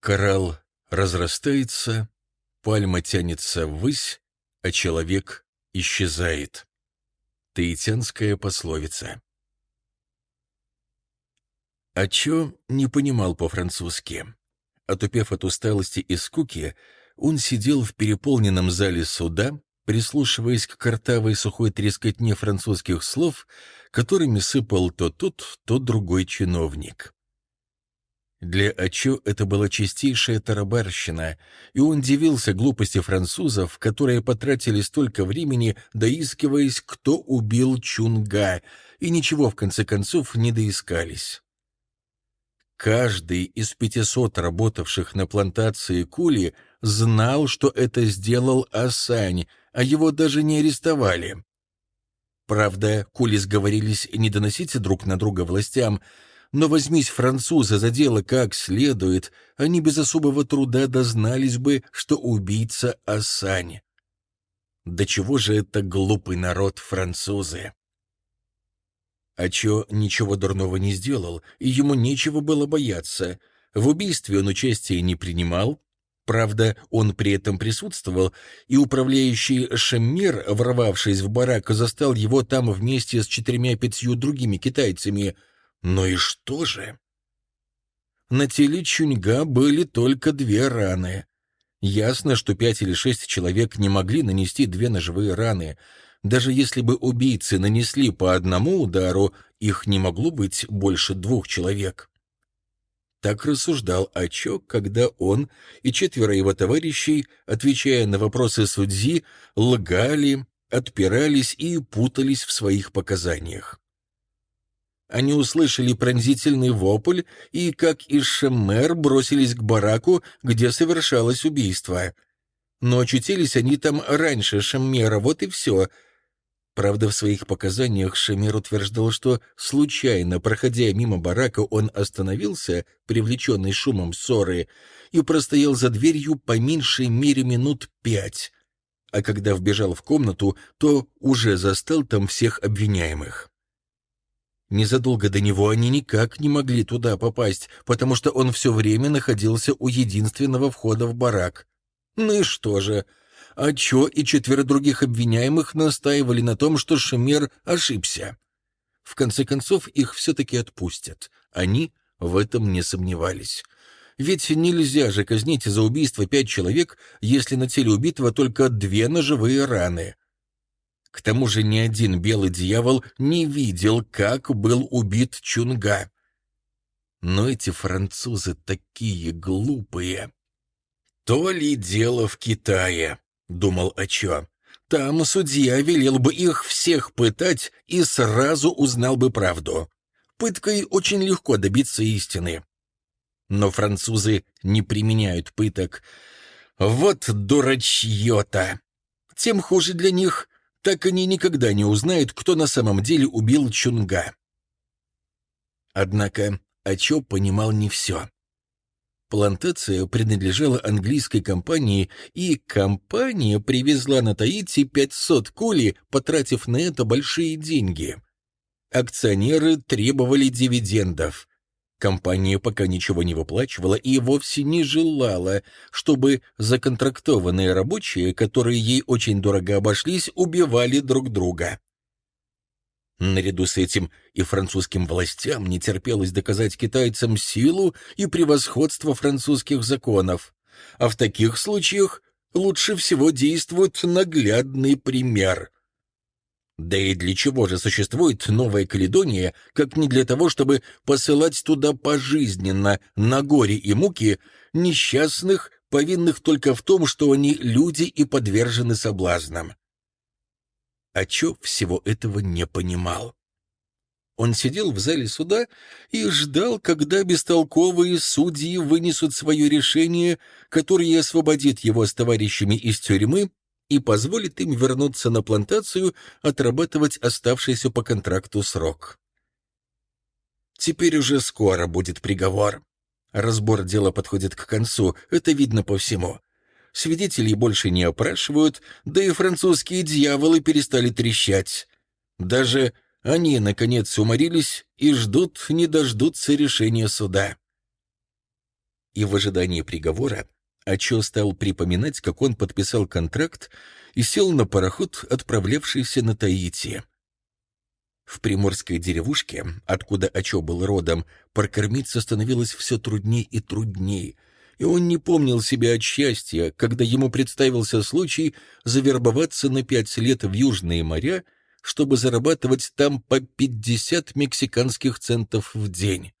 Коралл разрастается, пальма тянется ввысь, а человек исчезает. Таитянская пословица. А чё не понимал по-французски? Отупев от усталости и скуки, он сидел в переполненном зале суда, прислушиваясь к картавой сухой трескотне французских слов, которыми сыпал то тот, то другой чиновник. Для Ачо это была чистейшая тарабарщина, и он дивился глупости французов, которые потратили столько времени, доискиваясь, кто убил Чунга, и ничего в конце концов не доискались. Каждый из пятисот работавших на плантации Кули знал, что это сделал Асань, а его даже не арестовали. Правда, Кули сговорились не доносить друг на друга властям, но возьмись французы за дело как следует, они без особого труда дознались бы, что убийца Асань. Да чего же это глупый народ французы? А чё ничего дурного не сделал, и ему нечего было бояться. В убийстве он участия не принимал. Правда, он при этом присутствовал, и управляющий Шеммер, ворвавшись в барак, застал его там вместе с четырьмя-пятью другими китайцами. Но и что же? На теле Чуньга были только две раны. Ясно, что пять или шесть человек не могли нанести две ножевые раны — даже если бы убийцы нанесли по одному удару, их не могло быть больше двух человек. Так рассуждал Ачок, когда он и четверо его товарищей, отвечая на вопросы судьи, лгали, отпирались и путались в своих показаниях. Они услышали пронзительный вопль и, как и Шеммер, бросились к бараку, где совершалось убийство. Но очутились они там раньше Шеммера, вот и все — Правда, в своих показаниях Шемер утверждал, что, случайно проходя мимо барака, он остановился, привлеченный шумом ссоры, и простоял за дверью по меньшей мере минут пять, а когда вбежал в комнату, то уже застал там всех обвиняемых. Незадолго до него они никак не могли туда попасть, потому что он все время находился у единственного входа в барак. Ну и что же, а Чо и четверо других обвиняемых настаивали на том, что Шемер ошибся. В конце концов, их все-таки отпустят. Они в этом не сомневались. Ведь нельзя же казнить за убийство пять человек, если на теле убитого только две ножевые раны. К тому же ни один белый дьявол не видел, как был убит Чунга. Но эти французы такие глупые. То ли дело в Китае думал Ачо. Там судья велел бы их всех пытать и сразу узнал бы правду. Пыткой очень легко добиться истины. Но французы не применяют пыток. Вот дурачье-то! Тем хуже для них, так они никогда не узнают, кто на самом деле убил Чунга. Однако Ачо понимал не все. Плантация принадлежала английской компании, и компания привезла на Таити 500 кули, потратив на это большие деньги. Акционеры требовали дивидендов. Компания пока ничего не выплачивала и вовсе не желала, чтобы законтрактованные рабочие, которые ей очень дорого обошлись, убивали друг друга. Наряду с этим и французским властям не терпелось доказать китайцам силу и превосходство французских законов. А в таких случаях лучше всего действует наглядный пример. Да и для чего же существует Новая Каледония, как не для того, чтобы посылать туда пожизненно, на горе и муки, несчастных, повинных только в том, что они люди и подвержены соблазнам? А Чо всего этого не понимал. Он сидел в зале суда и ждал, когда бестолковые судьи вынесут свое решение, которое освободит его с товарищами из тюрьмы и позволит им вернуться на плантацию, отрабатывать оставшийся по контракту срок. Теперь уже скоро будет приговор. Разбор дела подходит к концу, это видно по всему свидетелей больше не опрашивают, да и французские дьяволы перестали трещать. Даже они, наконец, уморились и ждут, не дождутся решения суда. И в ожидании приговора Ачо стал припоминать, как он подписал контракт и сел на пароход, отправлявшийся на Таити. В приморской деревушке, откуда Ачо был родом, прокормиться становилось все трудней и трудней, и он не помнил себя от счастья, когда ему представился случай завербоваться на пять лет в Южные моря, чтобы зарабатывать там по пятьдесят мексиканских центов в день.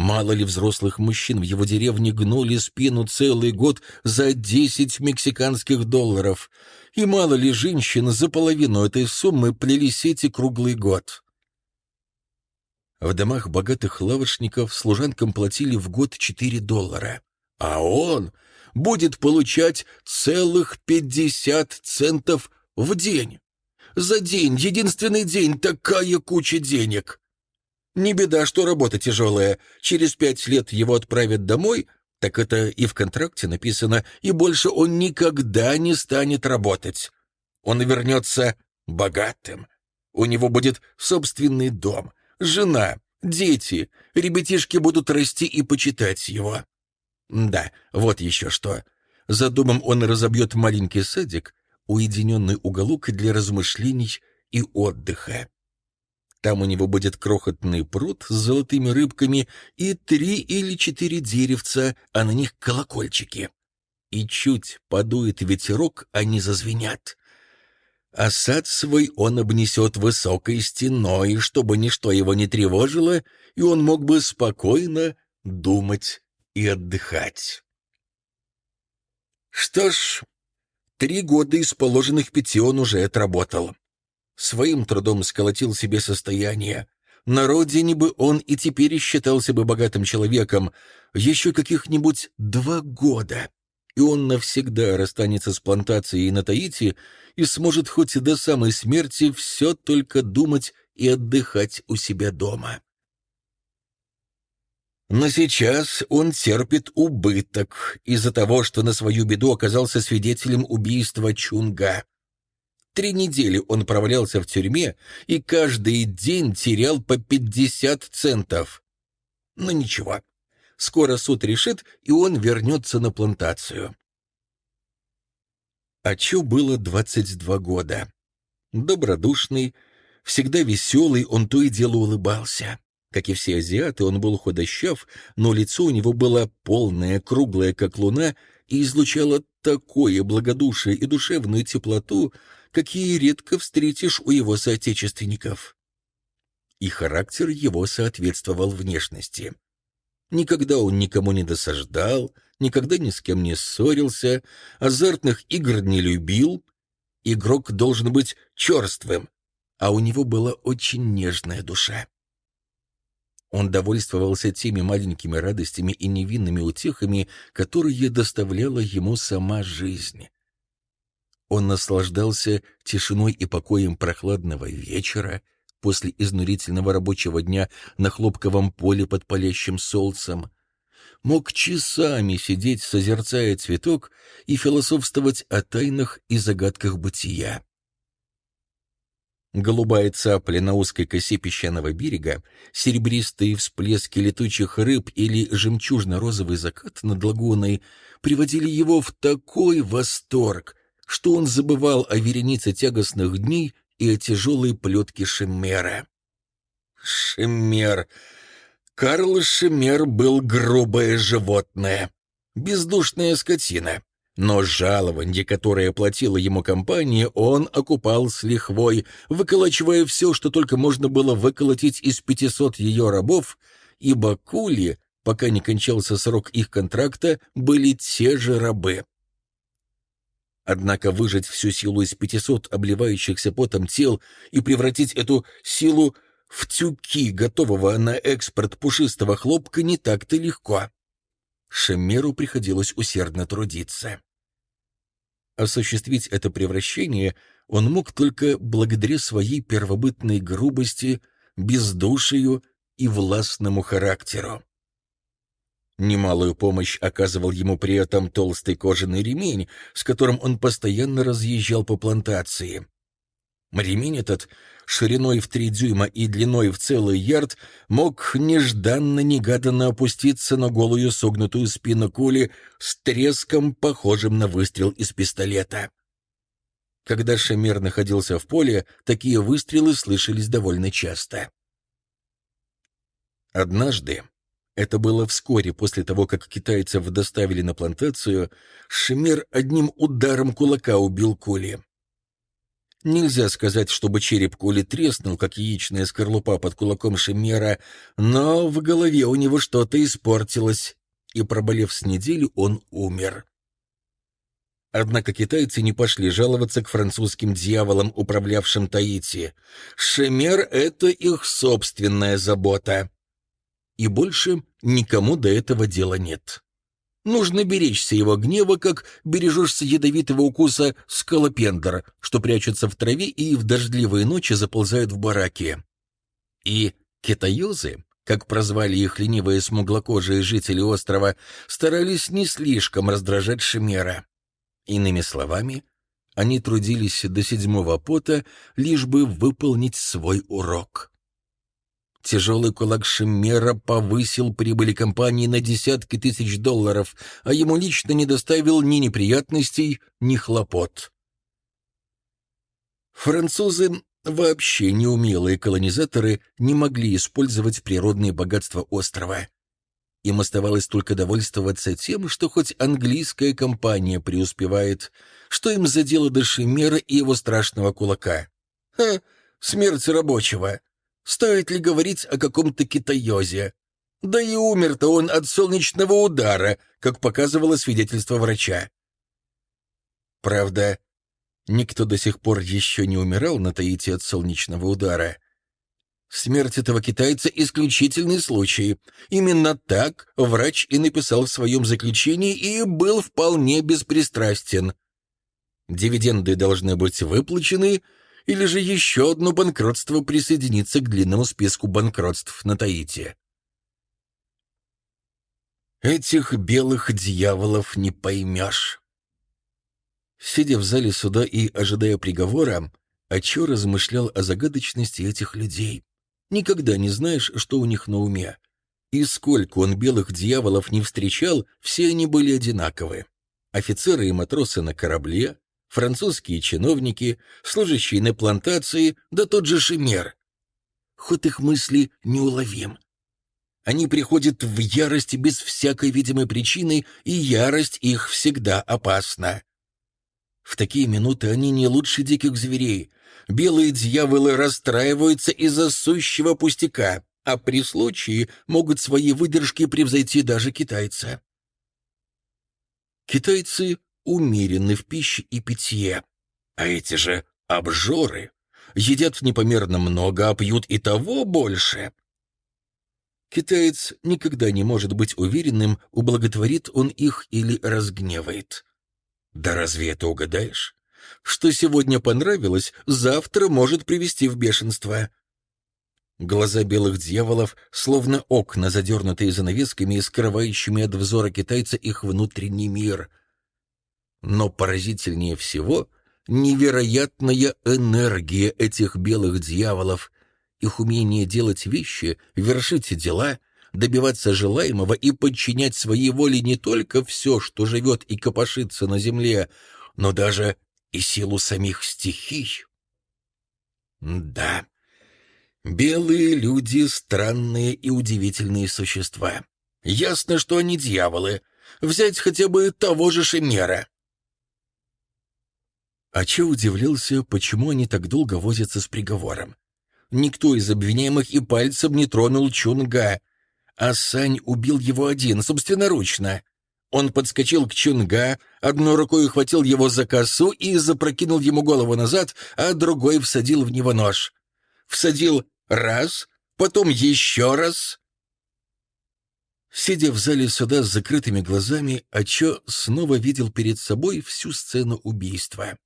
Мало ли взрослых мужчин в его деревне гнули спину целый год за десять мексиканских долларов, и мало ли женщин за половину этой суммы плели сети круглый год. В домах богатых лавочников служанкам платили в год четыре доллара, а он будет получать целых пятьдесят центов в день. За день, единственный день, такая куча денег. Не беда, что работа тяжелая. Через пять лет его отправят домой, так это и в контракте написано, и больше он никогда не станет работать. Он вернется богатым. У него будет собственный дом, жена, дети, ребятишки будут расти и почитать его. Да, вот еще что. За домом он разобьет маленький садик, уединенный уголок для размышлений и отдыха. Там у него будет крохотный пруд с золотыми рыбками и три или четыре деревца, а на них колокольчики. И чуть подует ветерок, они зазвенят. А сад свой он обнесет высокой стеной, чтобы ничто его не тревожило, и он мог бы спокойно думать и отдыхать. Что ж, три года из положенных пяти он уже отработал своим трудом сколотил себе состояние. На родине бы он и теперь считался бы богатым человеком. Еще каких-нибудь два года, и он навсегда расстанется с плантацией на Таити и сможет хоть до самой смерти все только думать и отдыхать у себя дома. Но сейчас он терпит убыток из-за того, что на свою беду оказался свидетелем убийства Чунга. Три недели он провалялся в тюрьме и каждый день терял по 50 центов. Но ничего, скоро суд решит, и он вернется на плантацию. Ачу было 22 года. Добродушный, всегда веселый, он то и дело улыбался. Как и все азиаты, он был худощав, но лицо у него было полное, круглое, как луна, и излучало такое благодушие и душевную теплоту, какие редко встретишь у его соотечественников. И характер его соответствовал внешности. Никогда он никому не досаждал, никогда ни с кем не ссорился, азартных игр не любил. Игрок должен быть черствым, а у него была очень нежная душа. Он довольствовался теми маленькими радостями и невинными утехами, которые доставляла ему сама жизнь. Он наслаждался тишиной и покоем прохладного вечера после изнурительного рабочего дня на хлопковом поле под палящим солнцем. Мог часами сидеть, созерцая цветок, и философствовать о тайнах и загадках бытия. Голубая цапля на узкой косе песчаного берега, серебристые всплески летучих рыб или жемчужно-розовый закат над лагуной приводили его в такой восторг, что он забывал о веренице тягостных дней и о тяжелой плетке Шемера. Шемер. Карл Шемер был грубое животное, бездушная скотина. Но жалование, которое платила ему компания, он окупал с лихвой, выколачивая все, что только можно было выколотить из пятисот ее рабов, ибо кули, пока не кончался срок их контракта, были те же рабы. Однако выжать всю силу из пятисот обливающихся потом тел и превратить эту силу в тюки, готового на экспорт пушистого хлопка, не так-то легко. Шемеру приходилось усердно трудиться. Осуществить это превращение он мог только благодаря своей первобытной грубости, бездушию и властному характеру. Немалую помощь оказывал ему при этом толстый кожаный ремень, с которым он постоянно разъезжал по плантации. Ремень этот, шириной в три дюйма и длиной в целый ярд, мог нежданно-негаданно опуститься на голую согнутую спину кули с треском, похожим на выстрел из пистолета. Когда Шемер находился в поле, такие выстрелы слышались довольно часто. Однажды, это было вскоре после того, как китайцев доставили на плантацию, Шемер одним ударом кулака убил Кули. Нельзя сказать, чтобы череп Кули треснул, как яичная скорлупа под кулаком Шемера, но в голове у него что-то испортилось, и, проболев с неделю, он умер. Однако китайцы не пошли жаловаться к французским дьяволам, управлявшим Таити. Шемер — это их собственная забота. И больше никому до этого дела нет. Нужно беречься его гнева, как бережешься ядовитого укуса скалопендра, что прячется в траве и в дождливые ночи заползают в бараки. И китаюзы, как прозвали их ленивые смуглокожие жители острова, старались не слишком раздражать Шемера. Иными словами, они трудились до седьмого пота, лишь бы выполнить свой урок. Тяжелый кулак Шиммера повысил прибыли компании на десятки тысяч долларов, а ему лично не доставил ни неприятностей, ни хлопот. Французы, вообще неумелые колонизаторы, не могли использовать природные богатства острова. Им оставалось только довольствоваться тем, что хоть английская компания преуспевает, что им за дело до Шимера и его страшного кулака. Ха, смерть рабочего. Стоит ли говорить о каком-то китаёзе? Да и умер-то он от солнечного удара, как показывало свидетельство врача. Правда, никто до сих пор еще не умирал на Таити от солнечного удара — Смерть этого китайца — исключительный случай. Именно так врач и написал в своем заключении и был вполне беспристрастен. Дивиденды должны быть выплачены, или же еще одно банкротство присоединится к длинному списку банкротств на Таити. Этих белых дьяволов не поймешь. Сидя в зале суда и ожидая приговора, Ачо размышлял о загадочности этих людей. Никогда не знаешь, что у них на уме. И сколько он белых дьяволов не встречал, все они были одинаковы. Офицеры и матросы на корабле, французские чиновники, служащие на плантации, да тот же Шемер. Ход их мысли неуловим. Они приходят в ярость без всякой видимой причины, и ярость их всегда опасна. В такие минуты они не лучше диких зверей, белые дьяволы расстраиваются из-за сущего пустяка, а при случае могут свои выдержки превзойти даже китайца. Китайцы умеренны в пище и питье, а эти же обжоры едят непомерно много, а пьют и того больше. Китаец никогда не может быть уверенным, ублаготворит он их или разгневает. Да разве это угадаешь? Что сегодня понравилось, завтра может привести в бешенство. Глаза белых дьяволов, словно окна, задернутые занавесками и скрывающими от взора китайца их внутренний мир. Но поразительнее всего невероятная энергия этих белых дьяволов, их умение делать вещи, вершить дела — добиваться желаемого и подчинять своей воле не только все, что живет и копошится на земле, но даже и силу самих стихий. Да, белые люди — странные и удивительные существа. Ясно, что они дьяволы. Взять хотя бы того же Шемера. А че удивлялся, почему они так долго возятся с приговором? Никто из обвиняемых и пальцем не тронул Чунга, а Сань убил его один, собственноручно. Он подскочил к Чунга, одной рукой ухватил его за косу и запрокинул ему голову назад, а другой всадил в него нож. Всадил раз, потом еще раз. Сидя в зале суда с закрытыми глазами, Ачо снова видел перед собой всю сцену убийства.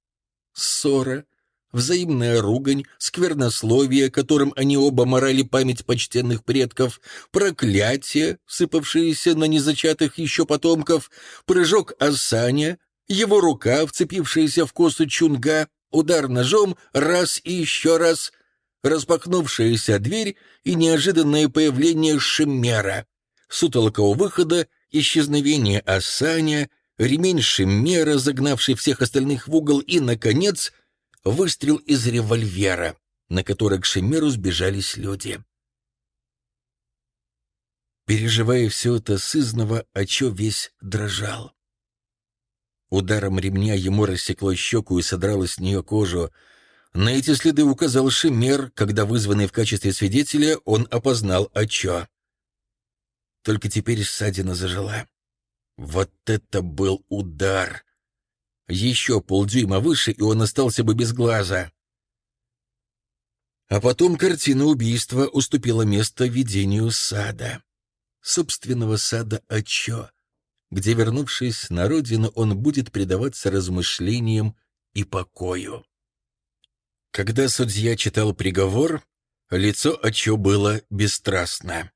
Ссора, взаимная ругань, сквернословие, которым они оба морали память почтенных предков, проклятие, сыпавшееся на незачатых еще потомков, прыжок Асаня, его рука, вцепившаяся в косу Чунга, удар ножом, раз и еще раз, распахнувшаяся дверь и неожиданное появление Шиммера, сутолка у выхода, исчезновение Асаня, ремень Шиммера, загнавший всех остальных в угол, и, наконец, выстрел из револьвера, на который к Шиммеру сбежались люди. Переживая все это сызново, Ачо весь дрожал. Ударом ремня ему рассекло щеку и содрало с нее кожу. На эти следы указал Шимер, когда, вызванный в качестве свидетеля, он опознал Ачо. Только теперь ссадина зажила. Вот это был удар! Еще полдюйма выше, и он остался бы без глаза. А потом картина убийства уступила место видению сада. Собственного сада Ачо где, вернувшись на родину, он будет предаваться размышлениям и покою. Когда судья читал приговор, лицо Ачо было бесстрастно.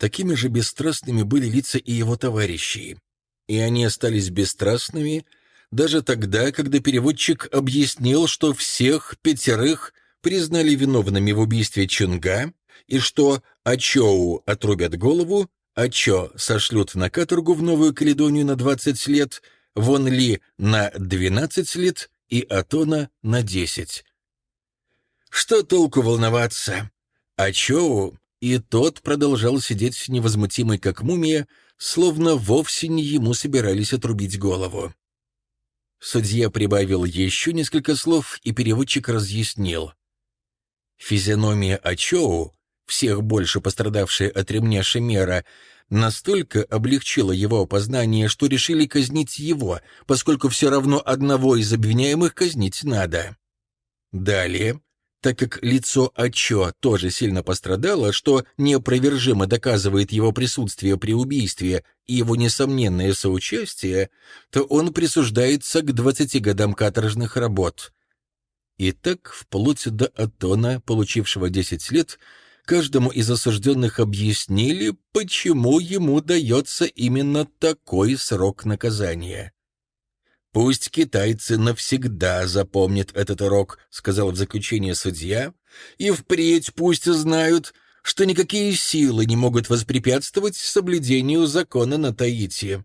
Такими же бесстрастными были лица и его товарищей, и они остались бесстрастными даже тогда, когда переводчик объяснил, что всех пятерых признали виновными в убийстве Чунга и что Ачоу отрубят голову, а чё, сошлют на каторгу в Новую Каледонию на 20 лет, Вон Ли на 12 лет и Атона на 10. Что толку волноваться? А Чоу и тот продолжал сидеть невозмутимый как мумия, словно вовсе не ему собирались отрубить голову. Судья прибавил еще несколько слов, и переводчик разъяснил. Физиономия Ачоу всех больше пострадавшая от ремня Шемера, настолько облегчила его опознание, что решили казнить его, поскольку все равно одного из обвиняемых казнить надо. Далее, так как лицо Ачо тоже сильно пострадало, что неопровержимо доказывает его присутствие при убийстве и его несомненное соучастие, то он присуждается к 20 годам каторжных работ. И так, вплоть до Атона, получившего 10 лет, каждому из осужденных объяснили, почему ему дается именно такой срок наказания. «Пусть китайцы навсегда запомнят этот урок», — сказал в заключение судья, «и впредь пусть знают, что никакие силы не могут воспрепятствовать соблюдению закона на Таити».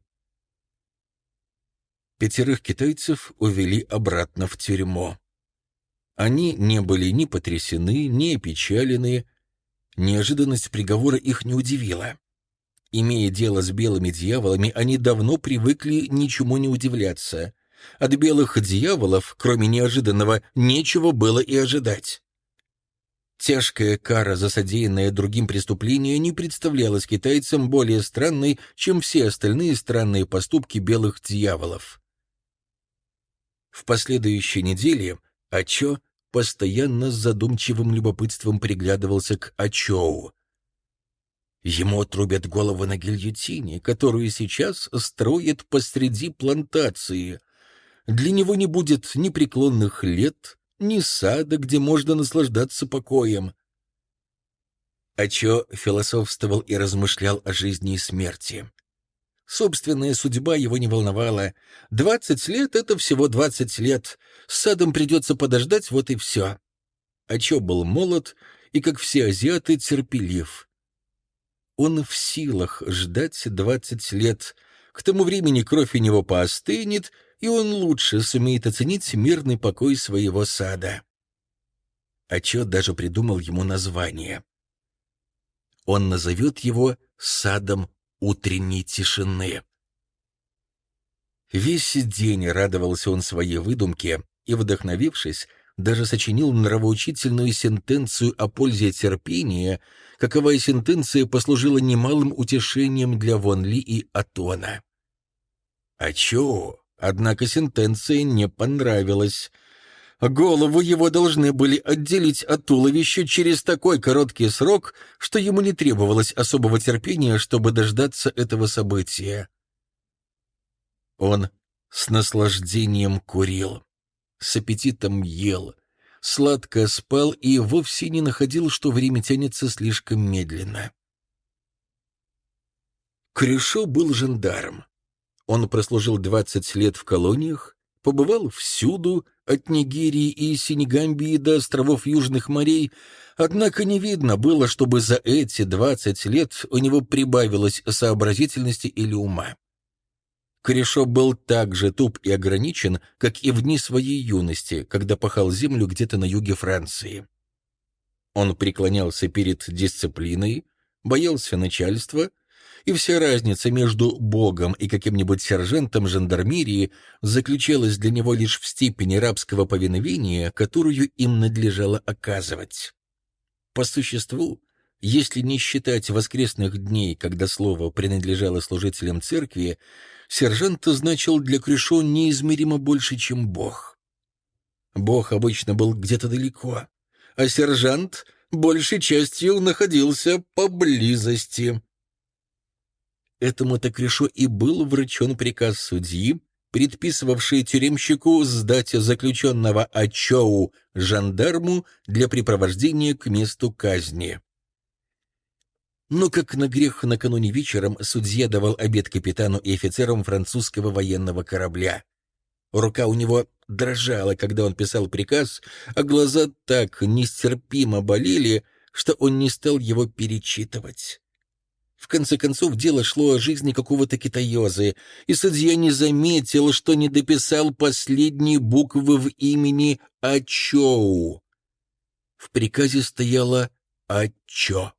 Пятерых китайцев увели обратно в тюрьму. Они не были ни потрясены, ни опечалены, Неожиданность приговора их не удивила. Имея дело с белыми дьяволами, они давно привыкли ничему не удивляться. От белых дьяволов, кроме неожиданного, нечего было и ожидать. Тяжкая кара за содеянное другим преступление не представлялась китайцам более странной, чем все остальные странные поступки белых дьяволов. В последующей неделе Ачо постоянно с задумчивым любопытством приглядывался к Ачоу. Ему отрубят голову на гильотине, которую сейчас строят посреди плантации. Для него не будет ни преклонных лет, ни сада, где можно наслаждаться покоем. Ачо философствовал и размышлял о жизни и смерти. Собственная судьба его не волновала. Двадцать лет — это всего двадцать лет. С садом придется подождать, вот и все. Чё был молод и, как все азиаты, терпелив. Он в силах ждать двадцать лет. К тому времени кровь у него поостынет, и он лучше сумеет оценить мирный покой своего сада. Чё даже придумал ему название. Он назовет его «садом утренней тишины. Весь день радовался он своей выдумке и, вдохновившись, даже сочинил нравоучительную сентенцию о пользе терпения, каковая сентенция послужила немалым утешением для Вон Ли и Атона. А чё? Однако сентенция не понравилась — Голову его должны были отделить от туловища через такой короткий срок, что ему не требовалось особого терпения, чтобы дождаться этого события. Он с наслаждением курил, с аппетитом ел, сладко спал и вовсе не находил, что время тянется слишком медленно. Крюшо был жандарм. Он прослужил 20 лет в колониях, побывал всюду, от Нигерии и Сенегамбии до островов Южных морей, однако не видно было, чтобы за эти двадцать лет у него прибавилось сообразительности или ума. Корешо был так же туп и ограничен, как и в дни своей юности, когда пахал землю где-то на юге Франции. Он преклонялся перед дисциплиной, боялся начальства, и вся разница между Богом и каким-нибудь сержантом жандармерии заключалась для него лишь в степени рабского повиновения, которую им надлежало оказывать. По существу, если не считать воскресных дней, когда слово принадлежало служителям церкви, сержант значил для Крюшо неизмеримо больше, чем Бог. Бог обычно был где-то далеко, а сержант большей частью находился поблизости. Этому-то Крюшо и был вручен приказ судьи, предписывавший тюремщику сдать заключенного Ачоу жандарму для припровождения к месту казни. Но как на грех накануне вечером судья давал обед капитану и офицерам французского военного корабля. Рука у него дрожала, когда он писал приказ, а глаза так нестерпимо болели, что он не стал его перечитывать. В конце концов, дело шло о жизни какого-то китаёзы, и судья не заметил, что не дописал последние буквы в имени Ачоу. В приказе стояло «Ачо»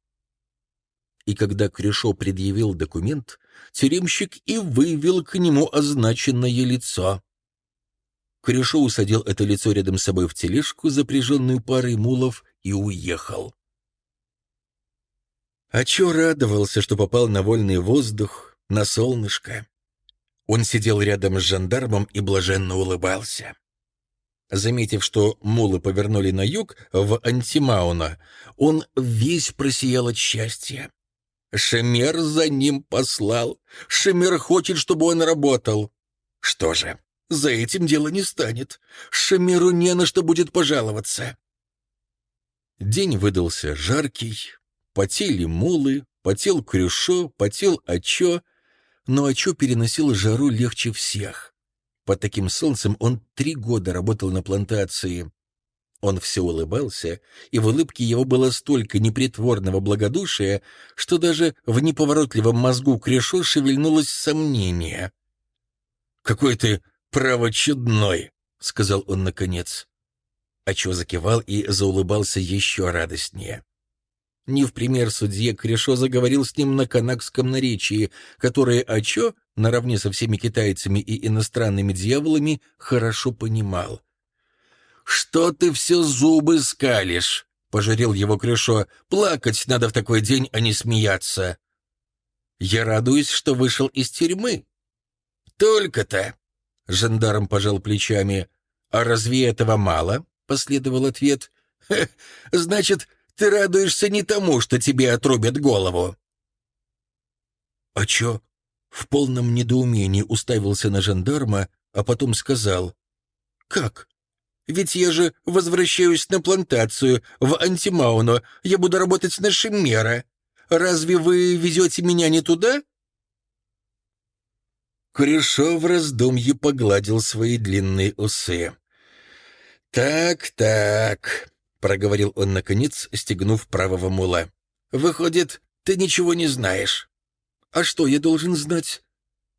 и когда Крюшо предъявил документ, тюремщик и вывел к нему означенное лицо. Крюшо усадил это лицо рядом с собой в тележку, запряженную парой мулов, и уехал. А чё радовался, что попал на вольный воздух, на солнышко. Он сидел рядом с жандармом и блаженно улыбался. Заметив, что мулы повернули на юг, в Антимауна, он весь просиял от счастья. Шемер за ним послал. Шемер хочет, чтобы он работал. Что же, за этим дело не станет. Шемеру не на что будет пожаловаться. День выдался жаркий. Потели мулы, потел Крюшо, потел Ачо, но Ачо переносил жару легче всех. Под таким солнцем он три года работал на плантации. Он все улыбался, и в улыбке его было столько непритворного благодушия, что даже в неповоротливом мозгу Крешо шевельнулось сомнение. «Какой ты правочудной!» — сказал он наконец. Ачо закивал и заулыбался еще радостнее. Не в пример судье Крешо заговорил с ним на канакском наречии, которое Ачо, наравне со всеми китайцами и иностранными дьяволами, хорошо понимал. «Что ты все зубы скалишь?» — пожурил его Крюшо. «Плакать надо в такой день, а не смеяться». «Я радуюсь, что вышел из тюрьмы». «Только-то!» — жандарм пожал плечами. «А разве этого мало?» — последовал ответ. «Значит, ты радуешься не тому, что тебе отрубят голову». «А чё?» — в полном недоумении уставился на жандарма, а потом сказал. «Как? Ведь я же возвращаюсь на плантацию, в Антимауно. Я буду работать на Шиммера. Разве вы везете меня не туда?» Курешов в раздумье погладил свои длинные усы. «Так, так», — проговорил он, наконец, стегнув правого мула. «Выходит, ты ничего не знаешь». «А что я должен знать?»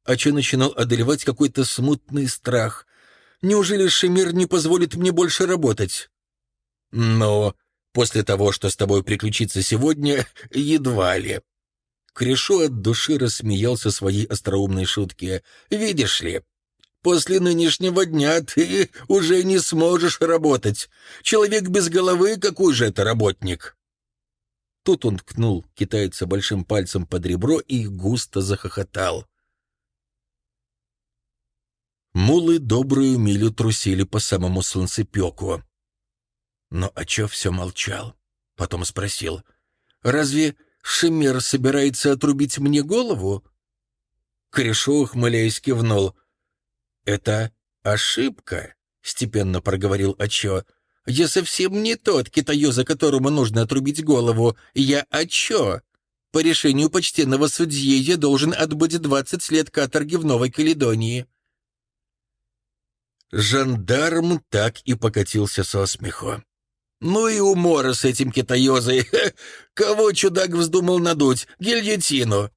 А че начинал одолевать какой-то смутный страх. Неужели Шемир не позволит мне больше работать? Но после того, что с тобой приключится сегодня, едва ли. Крешо от души рассмеялся своей остроумной шутке. Видишь ли, после нынешнего дня ты уже не сможешь работать. Человек без головы, какой же это работник? Тут он ткнул китайца большим пальцем под ребро и густо захохотал. Мулы добрую милю трусили по самому солнцепеку. Но Ачо все молчал. Потом спросил, «Разве Шемер собирается отрубить мне голову?» Корешо, ухмыляясь, кивнул. «Это ошибка», — степенно проговорил Ачо. «Я совсем не тот китаёза, которому нужно отрубить голову. Я Ачо. По решению почтенного судьи я должен отбыть двадцать лет каторги в Новой Каледонии». Жандарм так и покатился со смеху. Ну и умора с этим китаёзой. Кого чудак вздумал надуть? Гильотину.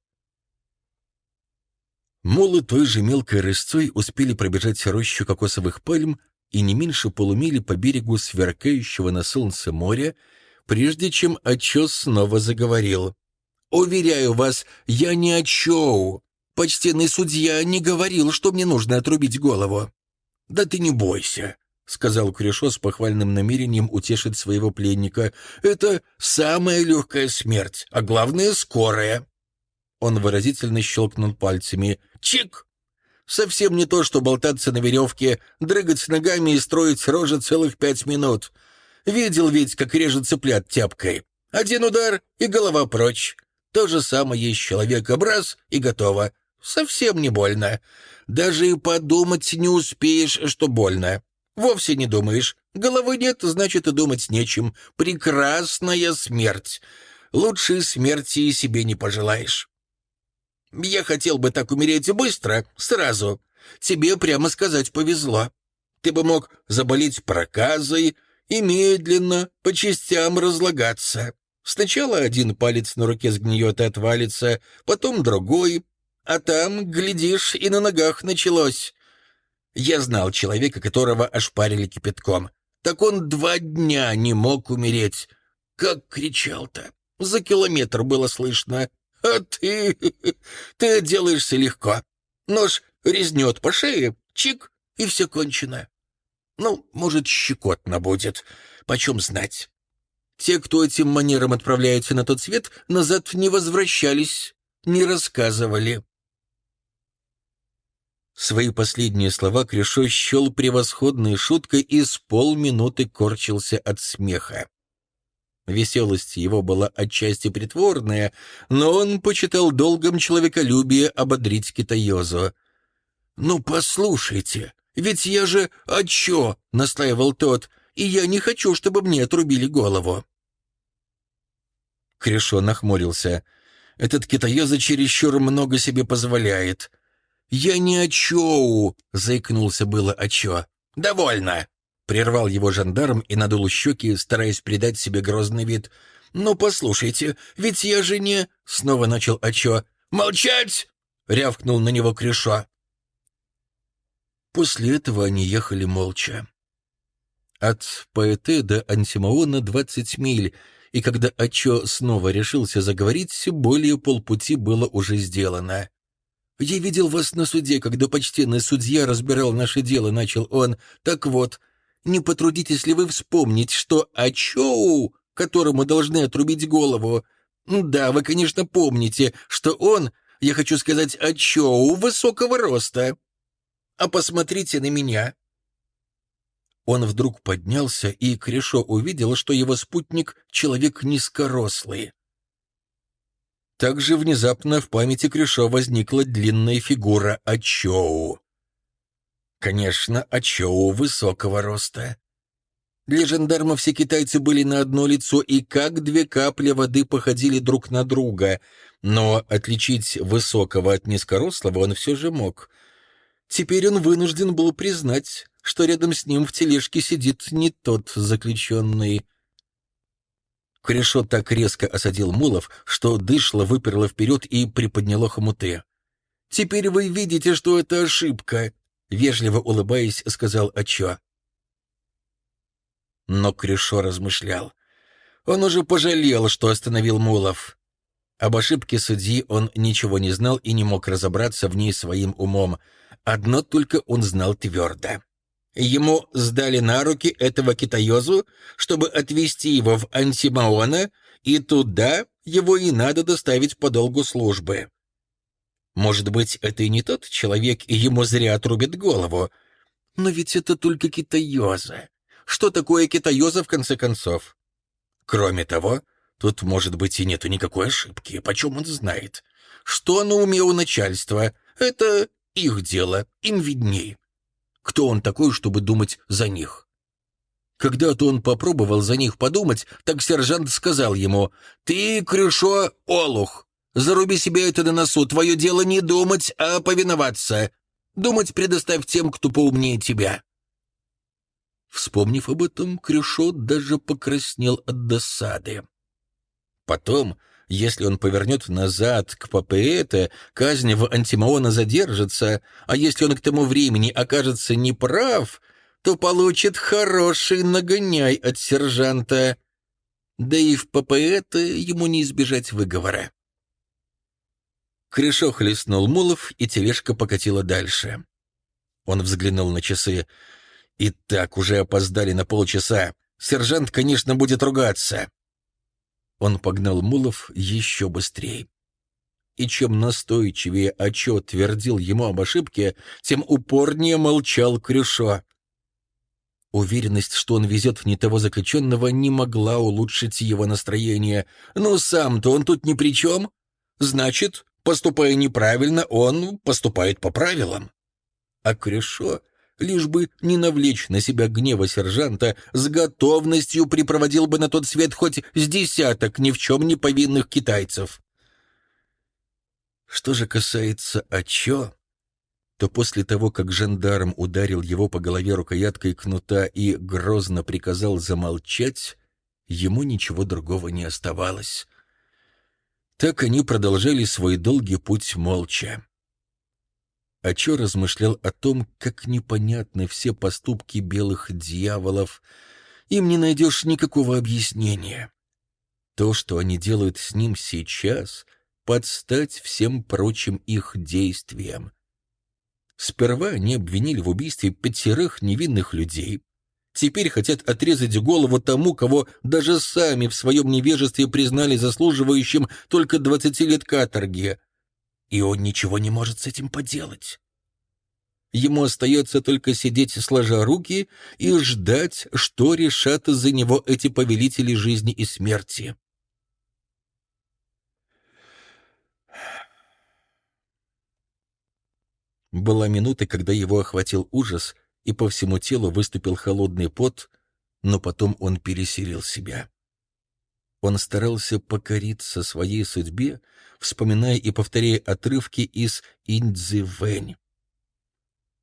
Мулы той же мелкой рысцой успели пробежать рощу кокосовых пальм и не меньше полумили по берегу сверкающего на солнце моря, прежде чем Очес снова заговорил. «Уверяю вас, я не Очоу. Почтенный судья не говорил, что мне нужно отрубить голову». «Да ты не бойся», — сказал Крюшо с похвальным намерением утешить своего пленника. «Это самая легкая смерть, а главное — скорая». Он выразительно щелкнул пальцами. «Чик!» Совсем не то, что болтаться на веревке, дрыгать ногами и строить рожи целых пять минут. Видел ведь, как режет цыплят тяпкой. Один удар — и голова прочь. То же самое есть человек-образ, и готово. Совсем не больно. Даже и подумать не успеешь, что больно. Вовсе не думаешь. Головы нет, значит, и думать нечем. Прекрасная смерть. Лучшей смерти и себе не пожелаешь. Я хотел бы так умереть быстро, сразу. Тебе, прямо сказать, повезло. Ты бы мог заболеть проказой и медленно, по частям разлагаться. Сначала один палец на руке сгниет и отвалится, потом другой, а там, глядишь, и на ногах началось. Я знал человека, которого ошпарили кипятком. Так он два дня не мог умереть. Как кричал-то! За километр было слышно. А ты... ты отделаешься легко. Нож резнет по шее, чик, и все кончено. Ну, может, щекотно будет. Почем знать? Те, кто этим манером отправляется на тот свет, назад не возвращались, не рассказывали. Свои последние слова Крюшо счел превосходной шуткой и с полминуты корчился от смеха. Веселость его была отчасти притворная, но он почитал долгом человеколюбие ободрить китаёзу. «Ну, послушайте, ведь я же Ачо!» — настаивал тот, «и я не хочу, чтобы мне отрубили голову». Кришо нахмурился. «Этот китаёза чересчур много себе позволяет». «Я не Ачоу!» — заикнулся было Ачо. «Довольно!» Прервал его жандарм и надул щеки, стараясь придать себе грозный вид. «Ну, послушайте, ведь я же не...» — снова начал Ачо. «Молчать!» — рявкнул на него Крюшо. После этого они ехали молча. От Паэте до Антимаона двадцать миль, и когда Ачо снова решился заговорить, более полпути было уже сделано. «Я видел вас на суде, когда почтенный судья разбирал наше дело», — начал он. «Так вот, не потрудитесь ли вы вспомнить, что Ачоу, которому должны отрубить голову... Да, вы, конечно, помните, что он, я хочу сказать, Ачоу, высокого роста. А посмотрите на меня». Он вдруг поднялся, и Крешо увидел, что его спутник — человек низкорослый. Также внезапно в памяти Крешо возникла длинная фигура Ачоу. Конечно, Ачоу высокого роста. Для жандарма все китайцы были на одно лицо и как две капли воды походили друг на друга, но отличить высокого от низкорослого он все же мог. Теперь он вынужден был признать, что рядом с ним в тележке сидит не тот заключенный. Корешот так резко осадил Мулов, что дышло выперло вперед и приподняло хомуты. «Теперь вы видите, что это ошибка», Вежливо улыбаясь, сказал Ачо. Но Крюшо размышлял. Он уже пожалел, что остановил Мулов. Об ошибке судьи он ничего не знал и не мог разобраться в ней своим умом. Одно только он знал твердо. Ему сдали на руки этого китаёзу, чтобы отвезти его в Антимаона, и туда его и надо доставить по долгу службы. Может быть, это и не тот человек, и ему зря отрубят голову. Но ведь это только китаёза. Что такое китаёза, в конце концов? Кроме того, тут, может быть, и нету никакой ошибки. Почем он знает? Что на уме у начальства? Это их дело, им видней. Кто он такой, чтобы думать за них? Когда-то он попробовал за них подумать, так сержант сказал ему, «Ты, Крюшо, олух, Заруби себе это на носу. Твое дело не думать, а повиноваться. Думать предоставь тем, кто поумнее тебя. Вспомнив об этом, Крюшо даже покраснел от досады. Потом, если он повернет назад к Папеэте, казнь в Антимаона задержится, а если он к тому времени окажется неправ, то получит хороший нагоняй от сержанта. Да и в Папеэте ему не избежать выговора. Крюшо хлестнул Мулов, и тележка покатила дальше. Он взглянул на часы. «И так уже опоздали на полчаса. Сержант, конечно, будет ругаться». Он погнал Мулов еще быстрее. И чем настойчивее отчет твердил ему об ошибке, тем упорнее молчал Крюшо. Уверенность, что он везет не того заключенного, не могла улучшить его настроение. «Ну, сам-то он тут ни при чем. Значит, поступая неправильно, он поступает по правилам». А Крюшо, лишь бы не навлечь на себя гнева сержанта, с готовностью припроводил бы на тот свет хоть с десяток ни в чем не повинных китайцев. Что же касается Ачо, то после того, как жандарм ударил его по голове рукояткой кнута и грозно приказал замолчать, ему ничего другого не оставалось. Так они продолжали свой долгий путь молча. А Чо размышлял о том, как непонятны все поступки белых дьяволов. Им не найдешь никакого объяснения. То, что они делают с ним сейчас, подстать всем прочим их действиям. Сперва они обвинили в убийстве пятерых невинных людей. Теперь хотят отрезать голову тому, кого даже сами в своем невежестве признали заслуживающим только двадцати лет каторги — и он ничего не может с этим поделать. Ему остается только сидеть сложа руки и ждать, что решат за него эти повелители жизни и смерти. Была минута, когда его охватил ужас, и по всему телу выступил холодный пот, но потом он пересилил себя. Он старался покориться своей судьбе, вспоминая и повторяя отрывки из «Индзивэнь».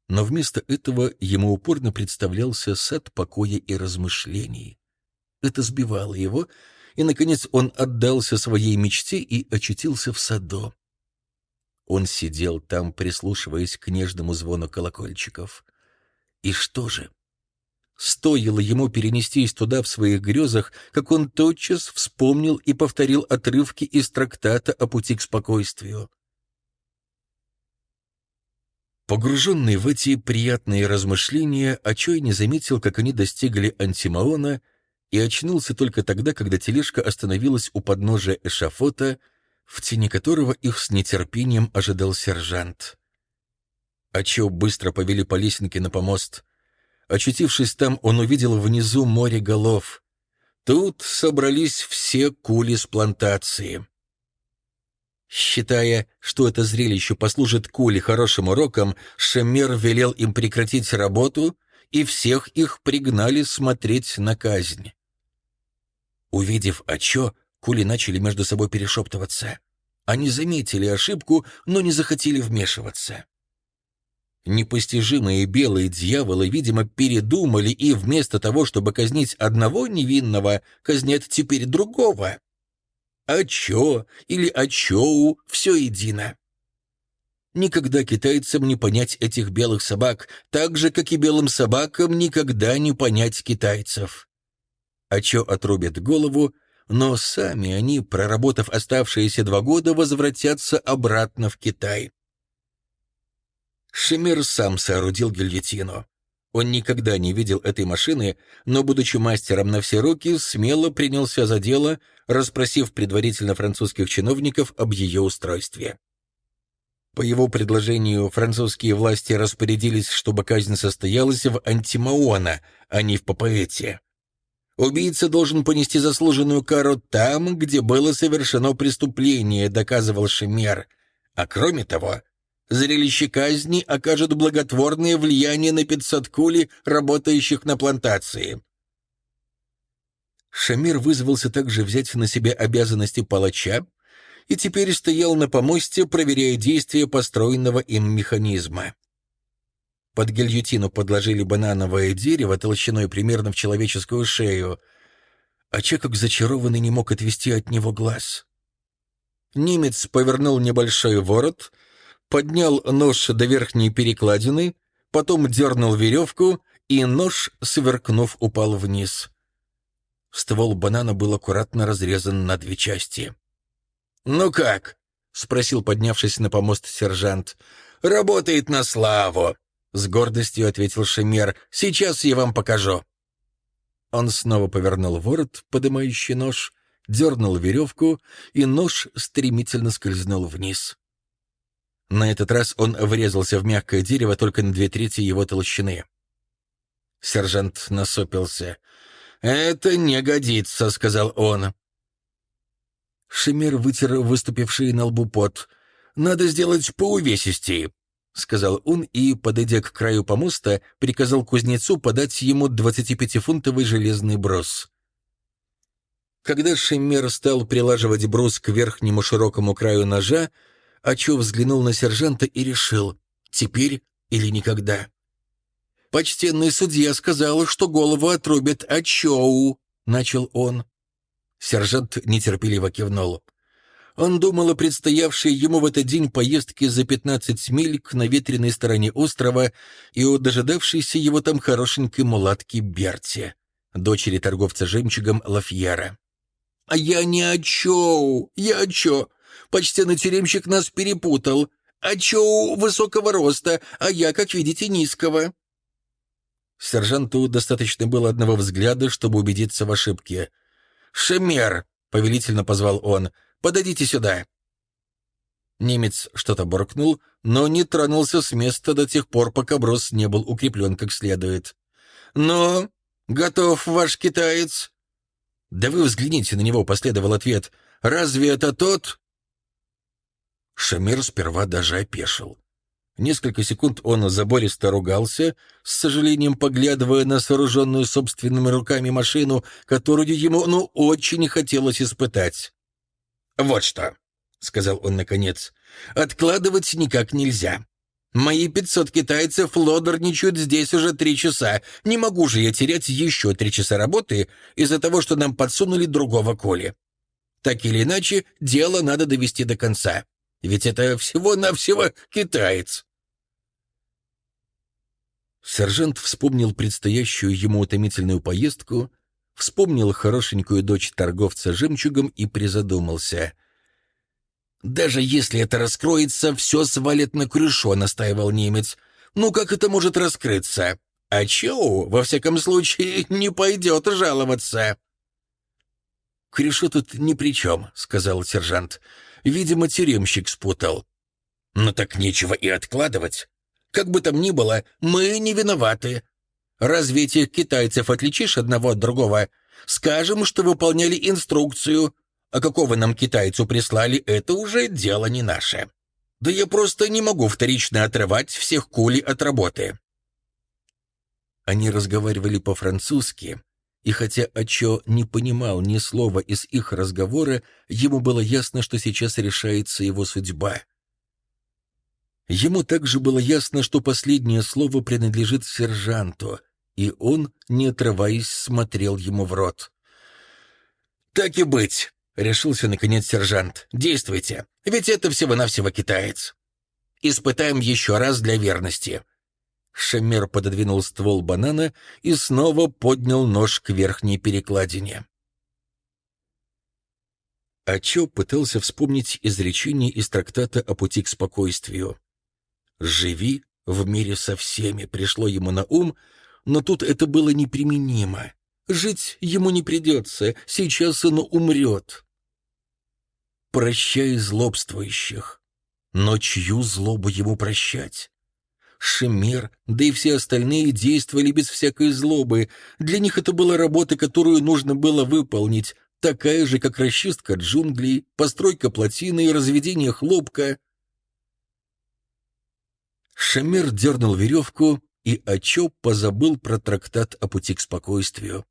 Но вместо этого ему упорно представлялся сад покоя и размышлений. Это сбивало его, и, наконец, он отдался своей мечте и очутился в саду. Он сидел там, прислушиваясь к нежному звону колокольчиков. И что же? Стоило ему перенестись туда в своих грезах, как он тотчас вспомнил и повторил отрывки из трактата о пути к спокойствию. Погруженный в эти приятные размышления, Ачой не заметил, как они достигли Антимаона, и очнулся только тогда, когда тележка остановилась у подножия эшафота, в тени которого их с нетерпением ожидал сержант. Ачо быстро повели по лесенке на помост. Очутившись там, он увидел внизу море голов. Тут собрались все кули с плантации. Считая, что это зрелище послужит кули хорошим уроком, Шемер велел им прекратить работу, и всех их пригнали смотреть на казнь. Увидев Ачо, кули начали между собой перешептываться. Они заметили ошибку, но не захотели вмешиваться. Непостижимые белые дьяволы, видимо, передумали и вместо того, чтобы казнить одного невинного, казнят теперь другого. А чё или Ачоу — все едино. Никогда китайцам не понять этих белых собак, так же, как и белым собакам никогда не понять китайцев. Ачо отрубят голову, но сами они, проработав оставшиеся два года, возвратятся обратно в Китай. Шемир сам соорудил гильотину. Он никогда не видел этой машины, но, будучи мастером на все руки, смело принялся за дело, расспросив предварительно французских чиновников об ее устройстве. По его предложению, французские власти распорядились, чтобы казнь состоялась в Антимаона, а не в Папаэте. Убийца должен понести заслуженную кару там, где было совершено преступление, доказывал Шемер. А кроме того, Зрелище казни окажет благотворное влияние на 500 кули, работающих на плантации. Шамир вызвался также взять на себя обязанности палача и теперь стоял на помосте, проверяя действия построенного им механизма. Под гильотину подложили банановое дерево толщиной примерно в человеческую шею, а Че, зачарованный, не мог отвести от него глаз. Немец повернул небольшой ворот, поднял нож до верхней перекладины, потом дернул веревку, и нож, сверкнув, упал вниз. Ствол банана был аккуратно разрезан на две части. «Ну как?» — спросил, поднявшись на помост сержант. «Работает на славу!» — с гордостью ответил Шемер. «Сейчас я вам покажу». Он снова повернул ворот, подымающий нож, дернул веревку, и нож стремительно скользнул вниз. На этот раз он врезался в мягкое дерево только на две трети его толщины. Сержант насопился. «Это не годится», — сказал он. Шемер вытер выступивший на лбу пот. «Надо сделать поувесистее», — сказал он и, подойдя к краю помоста, приказал кузнецу подать ему 25-фунтовый железный брус. Когда Шемер стал прилаживать брус к верхнему широкому краю ножа, Ачо взглянул на сержанта и решил «теперь или никогда». «Почтенный судья сказал, что голову отрубят Ачоу», — начал он. Сержант нетерпеливо кивнул. Он думал о предстоявшей ему в этот день поездке за 15 миль к наветренной стороне острова и о дожидавшейся его там хорошенькой мулатке Берте, дочери торговца жемчугом Лафьера. «А я не Ачоу, я Ачо. Почтенный тюремщик нас перепутал. Ачоу высокого роста, а я, как видите, низкого». Сержанту достаточно было одного взгляда, чтобы убедиться в ошибке. «Шемер!» — повелительно позвал он. «Подойдите сюда!» Немец что-то буркнул, но не тронулся с места до тех пор, пока брос не был укреплен как следует. «Ну, готов ваш китаец?» «Да вы взгляните на него», — последовал ответ. «Разве это тот?» Шамир сперва даже опешил. Несколько секунд он забористо ругался, с сожалением поглядывая на сооруженную собственными руками машину, которую ему, ну, очень хотелось испытать. «Вот что», — сказал он наконец, — «откладывать никак нельзя. Мои пятьсот китайцев лодорничают здесь уже три часа. Не могу же я терять еще три часа работы из-за того, что нам подсунули другого Коли. Так или иначе, дело надо довести до конца. Ведь это всего-навсего китаец». Сержант вспомнил предстоящую ему утомительную поездку, вспомнил хорошенькую дочь торговца жемчугом и призадумался. «Даже если это раскроется, все свалит на крюшо», — настаивал немец. «Ну как это может раскрыться? А Чоу, во всяком случае, не пойдет жаловаться». «Крюшо тут ни при чем», — сказал сержант. «Видимо, тюремщик спутал». «Ну так нечего и откладывать. Как бы там ни было, мы не виноваты. Разве этих китайцев отличишь одного от другого? Скажем, что выполняли инструкцию. А какого нам китайцу прислали, это уже дело не наше. Да я просто не могу вторично отрывать всех кули от работы». Они разговаривали по-французски, и хотя Ачо не понимал ни слова из их разговора, ему было ясно, что сейчас решается его судьба — Ему также было ясно, что последнее слово принадлежит сержанту, и он, не отрываясь, смотрел ему в рот. «Так и быть», — решился наконец сержант. «Действуйте, ведь это всего-навсего китаец. Испытаем еще раз для верности». Шамер пододвинул ствол банана и снова поднял нож к верхней перекладине. Ачо пытался вспомнить изречение из трактата о пути к спокойствию. «Живи в мире со всеми» пришло ему на ум, но тут это было неприменимо. Жить ему не придется, сейчас он умрет. Прощай злобствующих. Но чью злобу ему прощать? Шемер, да и все остальные действовали без всякой злобы. Для них это была работа, которую нужно было выполнить, такая же, как расчистка джунглей, постройка плотины и разведение хлопка. Шамир дернул веревку, и Ачо позабыл про трактат о пути к спокойствию.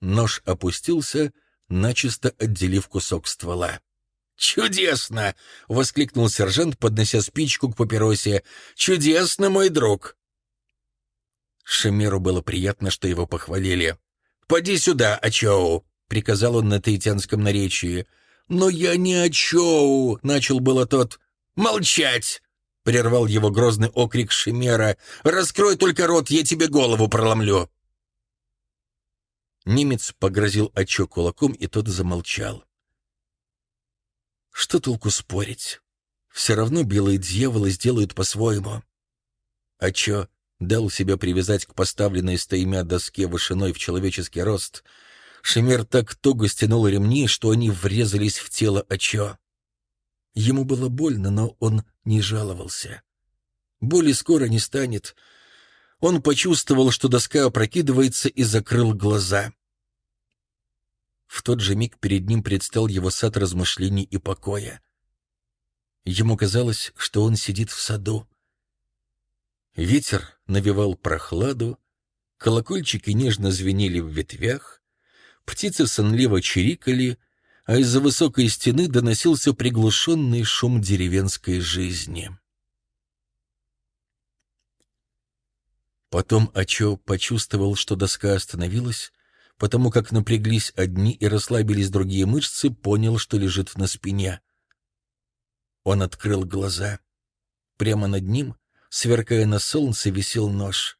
Нож опустился, начисто отделив кусок ствола. «Чудесно!» — воскликнул сержант, поднося спичку к папиросе. «Чудесно, мой друг!» Шемеру было приятно, что его похвалили. «Поди сюда, Ачоу!» — приказал он на таитянском наречии. «Но я не Ачоу!» — начал было тот. «Молчать!» — прервал его грозный окрик Шемера. «Раскрой только рот, я тебе голову проломлю!» Немец погрозил Ачо кулаком, и тот замолчал. Что толку спорить? Все равно белые дьяволы сделают по-своему. Ачо дал себя привязать к поставленной стоимя доске вышиной в человеческий рост. Шемер так туго стянул ремни, что они врезались в тело Ачо. Ему было больно, но он не жаловался. Боли скоро не станет. Он почувствовал, что доска опрокидывается, и закрыл глаза. В тот же миг перед ним предстал его сад размышлений и покоя. Ему казалось, что он сидит в саду. Ветер навевал прохладу, колокольчики нежно звенели в ветвях, птицы сонливо чирикали, а из-за высокой стены доносился приглушенный шум деревенской жизни. Потом Ачо почувствовал, что доска остановилась, потому как напряглись одни и расслабились другие мышцы, понял, что лежит на спине. Он открыл глаза. Прямо над ним сверкая на солнце, висел нож.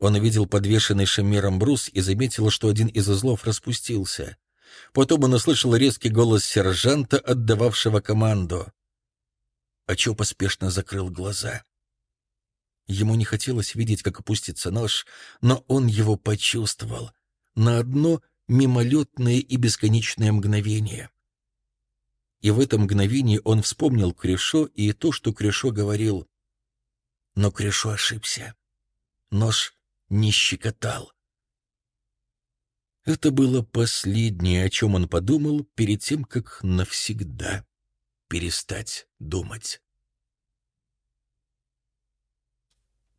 Он увидел подвешенный шамером брус и заметил, что один из узлов распустился. Потом он услышал резкий голос сержанта, отдававшего команду. Ачо поспешно закрыл глаза. Ему не хотелось видеть, как опустится нож, но он его почувствовал на одно мимолетное и бесконечное мгновение. И в это мгновение он вспомнил Крюшо и то, что Крюшо говорил. Но Крюшо ошибся. Нож не щекотал. Это было последнее, о чем он подумал перед тем, как навсегда перестать думать.